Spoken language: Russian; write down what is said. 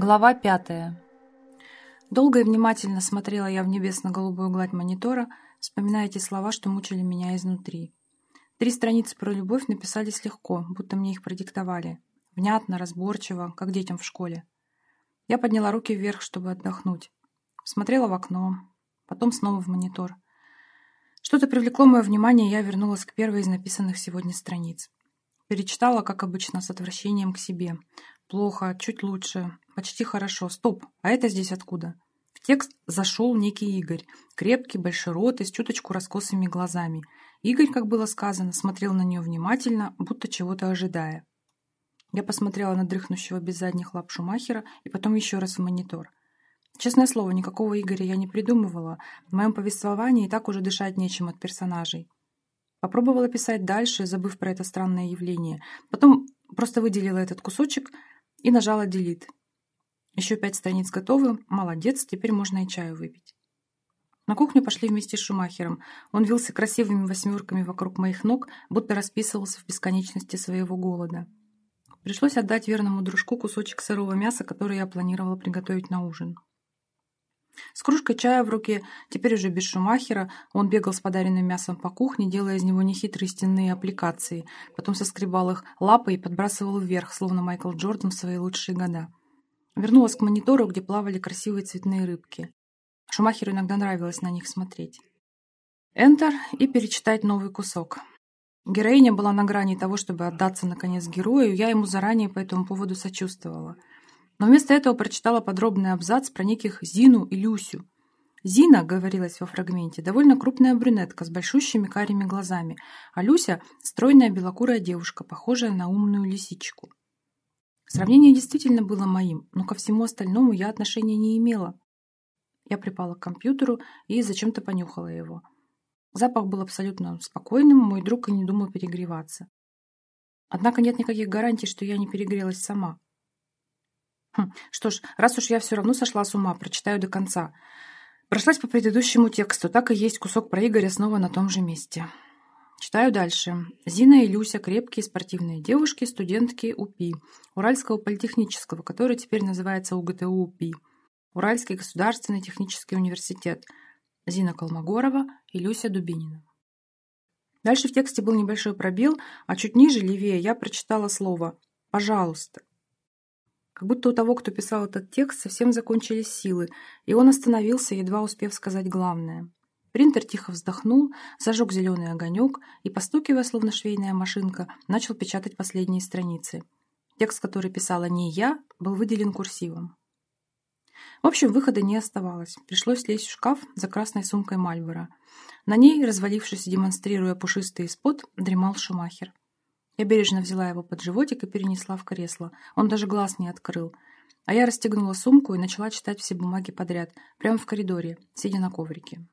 Глава пятая. Долго и внимательно смотрела я в небесно-голубую гладь монитора, вспоминая эти слова, что мучили меня изнутри. Три страницы про любовь написались легко, будто мне их продиктовали. Внятно, разборчиво, как детям в школе. Я подняла руки вверх, чтобы отдохнуть. Смотрела в окно, потом снова в монитор. Что-то привлекло мое внимание, и я вернулась к первой из написанных сегодня страниц. Перечитала, как обычно, с отвращением к себе. Плохо, чуть лучше, почти хорошо. Стоп, а это здесь откуда? В текст зашел некий Игорь, крепкий, большеротый, с чуточку раскосыми глазами. Игорь, как было сказано, смотрел на нее внимательно, будто чего-то ожидая. Я посмотрела на дрыхнущего без задних лап Шумахера и потом еще раз в монитор. Честное слово, никакого Игоря я не придумывала. В моем повествовании и так уже дышать нечем от персонажей. Попробовала писать дальше, забыв про это странное явление. Потом просто выделила этот кусочек и нажала «Delete». Еще пять страниц готовы. Молодец, теперь можно и чаю выпить. На кухню пошли вместе с Шумахером. Он вился красивыми восьмерками вокруг моих ног, будто расписывался в бесконечности своего голода. Пришлось отдать верному дружку кусочек сырого мяса, который я планировала приготовить на ужин. С кружкой чая в руке, теперь уже без Шумахера, он бегал с подаренным мясом по кухне, делая из него нехитрые стенные аппликации, потом соскребал их лапой и подбрасывал вверх, словно Майкл Джордан в свои лучшие года. Вернулась к монитору, где плавали красивые цветные рыбки. Шумахеру иногда нравилось на них смотреть. Enter и перечитать новый кусок. Героиня была на грани того, чтобы отдаться наконец герою, я ему заранее по этому поводу сочувствовала – но вместо этого прочитала подробный абзац про неких Зину и Люсю. Зина, говорилось во фрагменте, довольно крупная брюнетка с большущими карими глазами, а Люся – стройная белокурая девушка, похожая на умную лисичку. Сравнение действительно было моим, но ко всему остальному я отношения не имела. Я припала к компьютеру и зачем-то понюхала его. Запах был абсолютно спокойным, мой друг и не думал перегреваться. Однако нет никаких гарантий, что я не перегрелась сама. Хм, что ж, раз уж я все равно сошла с ума, прочитаю до конца. Прошлась по предыдущему тексту, так и есть кусок про Игоря снова на том же месте. Читаю дальше. Зина и Люся – крепкие спортивные девушки, студентки УПИ, Уральского политехнического, который теперь называется УГТУ УПИ, Уральский государственный технический университет, Зина Колмогорова и Люся Дубинина. Дальше в тексте был небольшой пробел, а чуть ниже, левее, я прочитала слово «пожалуйста». Как будто у того, кто писал этот текст, совсем закончились силы, и он остановился, едва успев сказать главное. Принтер тихо вздохнул, зажег зеленый огонек и, постукивая, словно швейная машинка, начал печатать последние страницы. Текст, который писала не я, был выделен курсивом. В общем, выхода не оставалось. Пришлось лезть в шкаф за красной сумкой Мальбора. На ней, развалившись и демонстрируя пушистый спот, дремал Шумахер. Я бережно взяла его под животик и перенесла в кресло. Он даже глаз не открыл. А я расстегнула сумку и начала читать все бумаги подряд, прямо в коридоре, сидя на коврике.